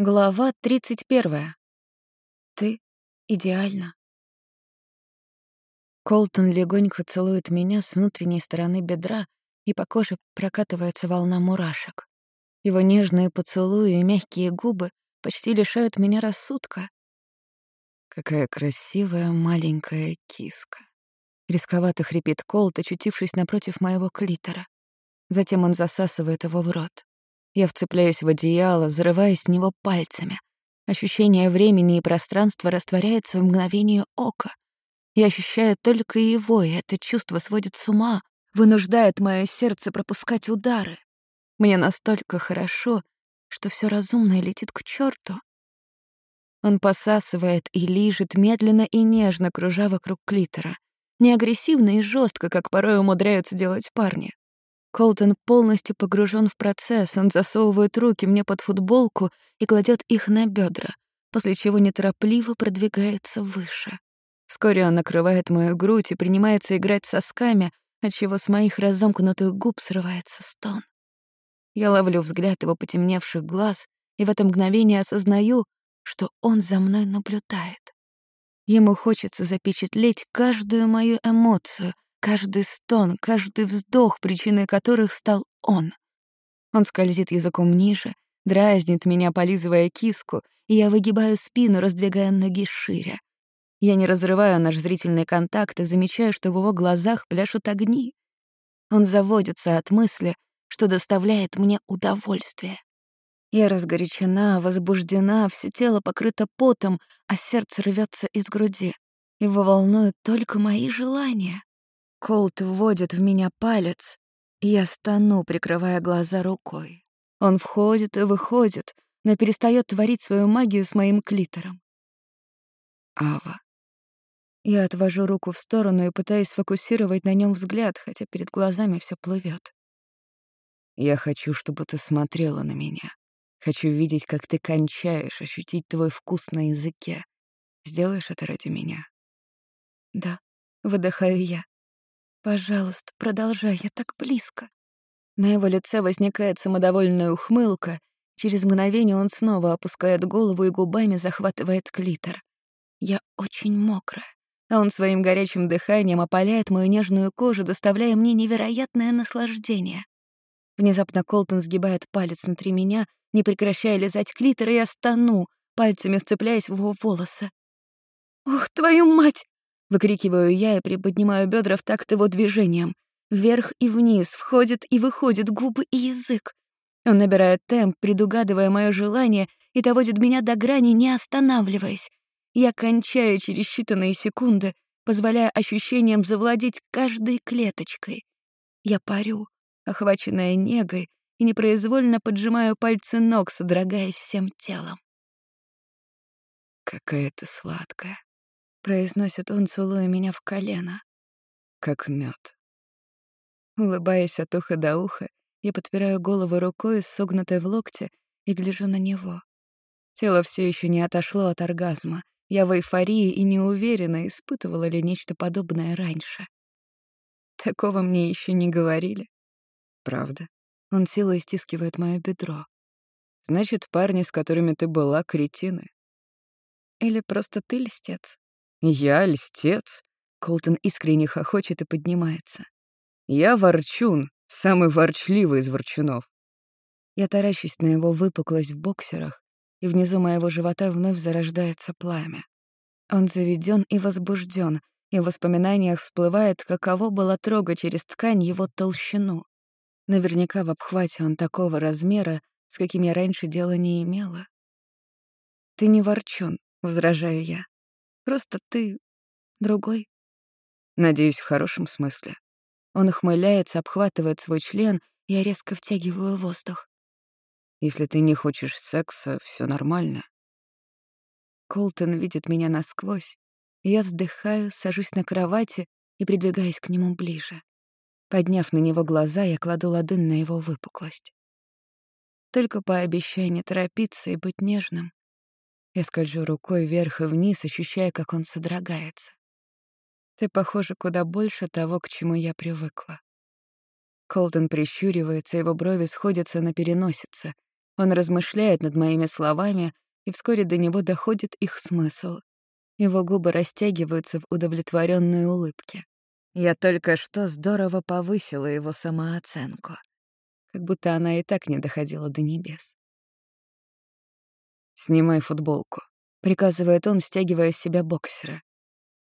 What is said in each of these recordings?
Глава 31. Ты идеальна. Колтон легонько целует меня с внутренней стороны бедра, и по коже прокатывается волна мурашек. Его нежные поцелуи и мягкие губы почти лишают меня рассудка. Какая красивая маленькая киска. Рисковато хрипит Колт, очутившись напротив моего клитора. Затем он засасывает его в рот. Я вцепляюсь в одеяло, зарываясь в него пальцами. Ощущение времени и пространства растворяется в мгновение ока. Я ощущаю только его, и это чувство сводит с ума, вынуждает мое сердце пропускать удары. Мне настолько хорошо, что все разумное летит к черту. Он посасывает и лижет медленно и нежно, кружа вокруг клитора. Не агрессивно и жестко, как порой умудряются делать парни. Колтон полностью погружен в процесс, он засовывает руки мне под футболку и кладет их на бедра, после чего неторопливо продвигается выше. Вскоре он накрывает мою грудь и принимается играть сосками, отчего с моих разомкнутых губ срывается стон. Я ловлю взгляд его потемневших глаз и в это мгновение осознаю, что он за мной наблюдает. Ему хочется запечатлеть каждую мою эмоцию — Каждый стон, каждый вздох, причиной которых стал он. Он скользит языком ниже, дразнит меня, полизывая киску, и я выгибаю спину, раздвигая ноги шире. Я не разрываю наш зрительный контакт и замечаю, что в его глазах пляшут огни. Он заводится от мысли, что доставляет мне удовольствие. Я разгорячена, возбуждена, все тело покрыто потом, а сердце рвется из груди. Его волнуют только мои желания. Колт вводит в меня палец, я стану, прикрывая глаза рукой. Он входит и выходит, но перестает творить свою магию с моим клитором. Ава. Я отвожу руку в сторону и пытаюсь сфокусировать на нем взгляд, хотя перед глазами все плывет. Я хочу, чтобы ты смотрела на меня. Хочу видеть, как ты кончаешь, ощутить твой вкус на языке. Сделаешь это ради меня? Да, выдыхаю я. «Пожалуйста, продолжай, я так близко». На его лице возникает самодовольная ухмылка. Через мгновение он снова опускает голову и губами захватывает клитор. Я очень мокрая, а он своим горячим дыханием опаляет мою нежную кожу, доставляя мне невероятное наслаждение. Внезапно Колтон сгибает палец внутри меня, не прекращая лизать клитор, и я стану, пальцами вцепляясь в его волосы. «Ох, твою мать!» Выкрикиваю я и приподнимаю бедра в такт его движением. Вверх и вниз, входит и выходит губы и язык. Он набирает темп, предугадывая мое желание, и доводит меня до грани, не останавливаясь. Я кончаю через считанные секунды, позволяя ощущениям завладеть каждой клеточкой. Я парю, охваченная негой, и непроизвольно поджимаю пальцы ног, содрогаясь всем телом. «Какая ты сладкая», произносит он, целуя меня в колено. Как мед. Улыбаясь от уха до уха, я подпираю голову рукой, согнутой в локте, и гляжу на него. Тело все еще не отошло от оргазма. Я в эйфории и не уверена, испытывала ли нечто подобное раньше. Такого мне еще не говорили. Правда. Он силой стискивает мое бедро. Значит, парни, с которыми ты была, кретины. Или просто ты льстец? «Я льстец?» Колтон искренне хохочет и поднимается. «Я ворчун, самый ворчливый из ворчунов». Я таращусь на его выпуклость в боксерах, и внизу моего живота вновь зарождается пламя. Он заведен и возбужден, и в воспоминаниях всплывает, каково было трогать через ткань его толщину. Наверняка в обхвате он такого размера, с каким я раньше дела не имела. «Ты не ворчун», — возражаю я. Просто ты другой. Надеюсь, в хорошем смысле. Он ухмыляется, обхватывает свой член, я резко втягиваю воздух. Если ты не хочешь секса, все нормально. Колтон видит меня насквозь, я вздыхаю, сажусь на кровати и придвигаюсь к нему ближе. Подняв на него глаза, я кладу ладонь на его выпуклость. Только пообещай не торопиться и быть нежным. Я скольжу рукой вверх и вниз, ощущая, как он содрогается. Ты похожа куда больше того, к чему я привыкла. Колтон прищуривается, его брови сходятся на переносице, Он размышляет над моими словами, и вскоре до него доходит их смысл. Его губы растягиваются в удовлетворенной улыбке. Я только что здорово повысила его самооценку. Как будто она и так не доходила до небес. «Снимай футболку», — приказывает он, стягивая с себя боксера.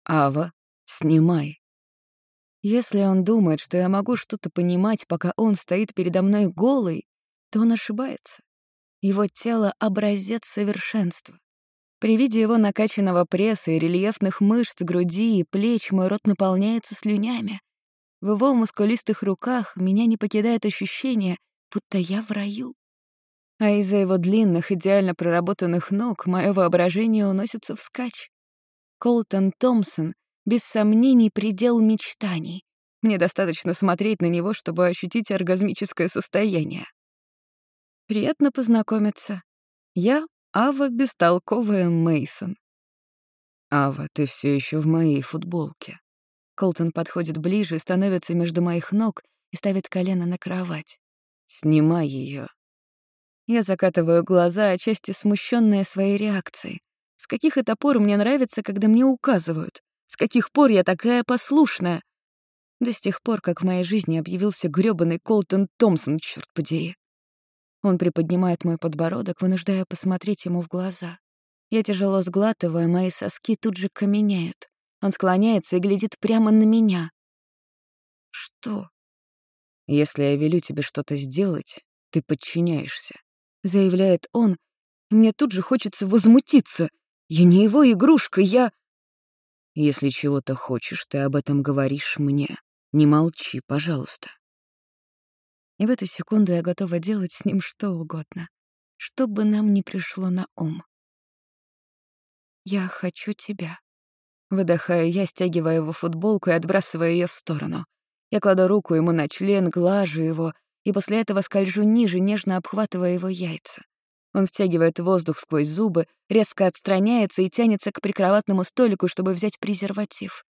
«Ава, снимай». Если он думает, что я могу что-то понимать, пока он стоит передо мной голый, то он ошибается. Его тело — образец совершенства. При виде его накачанного пресса и рельефных мышц груди и плеч мой рот наполняется слюнями. В его мускулистых руках меня не покидает ощущение, будто я в раю. А из-за его длинных, идеально проработанных ног мое воображение уносится вскачь. Колтон Томпсон — без сомнений предел мечтаний. Мне достаточно смотреть на него, чтобы ощутить оргазмическое состояние. Приятно познакомиться. Я Ава бестолковая Мейсон. Ава, ты все еще в моей футболке. Колтон подходит ближе, становится между моих ног и ставит колено на кровать. Снимай ее. Я закатываю глаза, отчасти смущенная своей реакцией. С каких это пор мне нравится, когда мне указывают? С каких пор я такая послушная? До сих пор, как в моей жизни объявился грёбаный Колтон Томпсон, черт подери. Он приподнимает мой подбородок, вынуждая посмотреть ему в глаза. Я тяжело сглатываю, мои соски тут же каменеют. Он склоняется и глядит прямо на меня. «Что?» «Если я велю тебе что-то сделать, ты подчиняешься», — заявляет он. мне тут же хочется возмутиться. «Я не его игрушка, я...» «Если чего-то хочешь, ты об этом говоришь мне. Не молчи, пожалуйста». И в эту секунду я готова делать с ним что угодно, что бы нам ни пришло на ум. «Я хочу тебя». Выдыхаю я, стягивая его футболку и отбрасывая ее в сторону. Я кладу руку ему на член, глажу его, и после этого скольжу ниже, нежно обхватывая его яйца. Он втягивает воздух сквозь зубы, резко отстраняется и тянется к прикроватному столику, чтобы взять презерватив.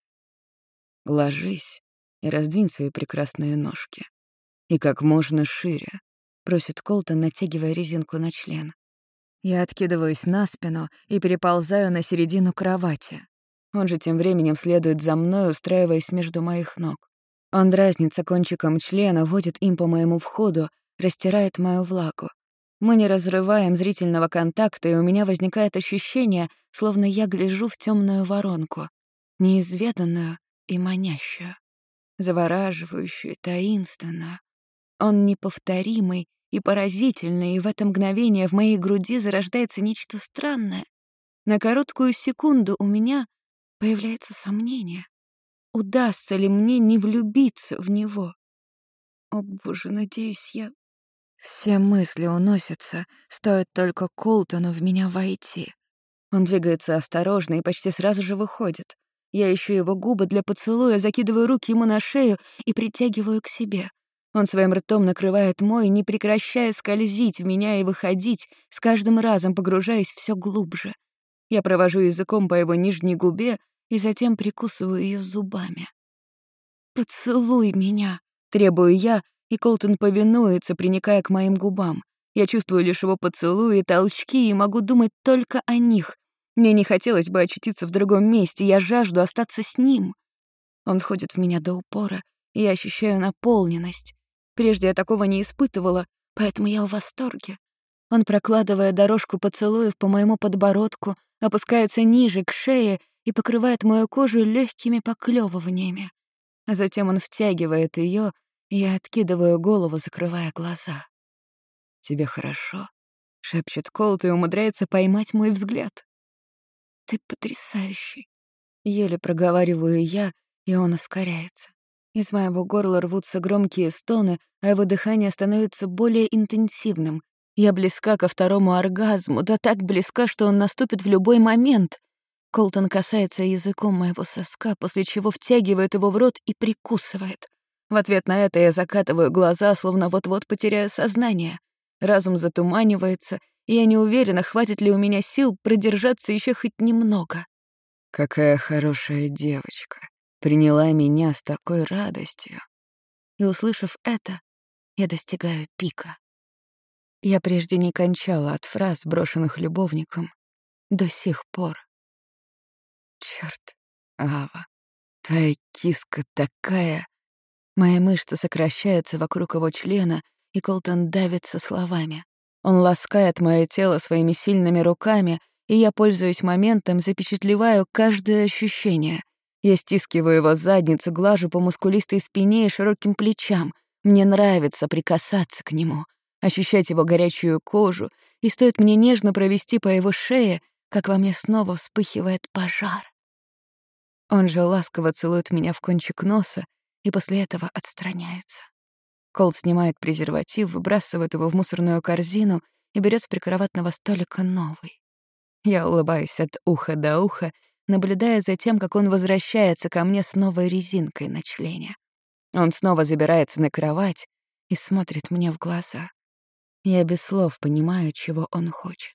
«Ложись и раздвинь свои прекрасные ножки», «И как можно шире», — просит Колтон, натягивая резинку на член. Я откидываюсь на спину и переползаю на середину кровати. Он же тем временем следует за мной, устраиваясь между моих ног. Он дразнится кончиком члена, водит им по моему входу, растирает мою влагу. Мы не разрываем зрительного контакта, и у меня возникает ощущение, словно я гляжу в темную воронку, неизведанную и манящую, завораживающую, таинственную. Он неповторимый и поразительный, и в это мгновение в моей груди зарождается нечто странное. На короткую секунду у меня появляется сомнение. Удастся ли мне не влюбиться в него? О, боже, надеюсь, я... Все мысли уносятся, стоит только Колтону в меня войти. Он двигается осторожно и почти сразу же выходит. Я ищу его губы для поцелуя, закидываю руки ему на шею и притягиваю к себе — он своим ртом накрывает мой, не прекращая скользить в меня и выходить, с каждым разом погружаясь все глубже. Я провожу языком по его нижней губе и затем прикусываю ее зубами. «Поцелуй меня!» — требую я, и Колтон повинуется, приникая к моим губам. Я чувствую лишь его поцелуи, толчки и могу думать только о них. Мне не хотелось бы очутиться в другом месте, я жажду остаться с ним. Он входит в меня до упора, и я ощущаю наполненность. Прежде я такого не испытывала, поэтому я в восторге. Он, прокладывая дорожку поцелуев по моему подбородку, опускается ниже, к шее и покрывает мою кожу легкими поклевываниями. А затем он втягивает ее, и я откидываю голову, закрывая глаза. «Тебе хорошо?» — шепчет Колт и умудряется поймать мой взгляд. «Ты потрясающий!» — еле проговариваю я, и он ускоряется. Из моего горла рвутся громкие стоны, а его дыхание становится более интенсивным. Я близка ко второму оргазму, да так близка, что он наступит в любой момент. Колтон касается языком моего соска, после чего втягивает его в рот и прикусывает. В ответ на это я закатываю глаза, словно вот-вот потеряю сознание. Разум затуманивается, и я не уверена, хватит ли у меня сил продержаться еще хоть немного. «Какая хорошая девочка», приняла меня с такой радостью. И, услышав это, я достигаю пика. Я прежде не кончала от фраз, брошенных любовником. До сих пор. Черт, Ава, твоя киска такая... Мои мышцы сокращаются вокруг его члена, и Колтон давится словами. Он ласкает мое тело своими сильными руками, и я, пользуясь моментом, запечатлеваю каждое ощущение. Я стискиваю его задницу, глажу по мускулистой спине и широким плечам. Мне нравится прикасаться к нему, ощущать его горячую кожу, и стоит мне нежно провести по его шее, как во мне снова вспыхивает пожар. Он же ласково целует меня в кончик носа и после этого отстраняется. Кол снимает презерватив, выбрасывает его в мусорную корзину и берет с прикроватного столика новый. Я улыбаюсь от уха до уха, наблюдая за тем, как он возвращается ко мне с новой резинкой на члене. Он снова забирается на кровать и смотрит мне в глаза. Я без слов понимаю, чего он хочет.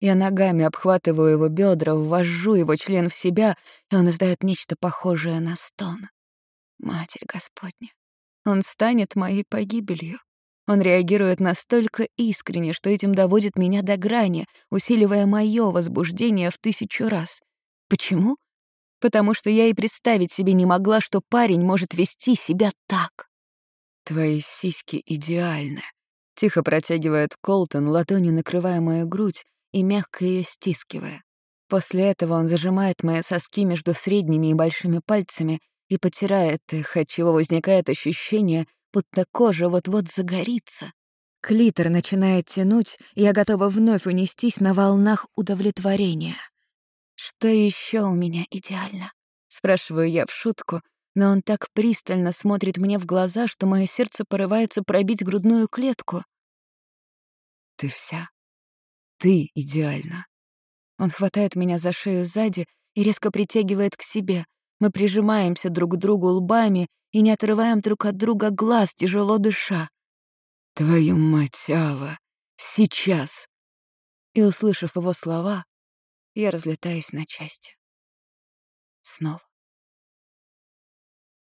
Я ногами обхватываю его бедра, ввожу его член в себя, и он издает нечто похожее на стон. Матерь Господня, он станет моей погибелью. Он реагирует настолько искренне, что этим доводит меня до грани, усиливая мое возбуждение в тысячу раз. Почему? Потому что я и представить себе не могла, что парень может вести себя так. «Твои сиськи идеальны», — тихо протягивает Колтон, ладонью накрывая мою грудь и мягко ее стискивая. После этого он зажимает мои соски между средними и большими пальцами и потирает их, отчего возникает ощущение, будто кожа вот-вот загорится. Клитор начинает тянуть, и я готова вновь унестись на волнах удовлетворения. «Что еще у меня идеально?» — спрашиваю я в шутку, но он так пристально смотрит мне в глаза, что мое сердце порывается пробить грудную клетку. «Ты вся. Ты идеальна». Он хватает меня за шею сзади и резко притягивает к себе — мы прижимаемся друг к другу лбами и не отрываем друг от друга глаз, тяжело дыша. «Твою мать, Ава! Сейчас!» И, услышав его слова, я разлетаюсь на части. Снова.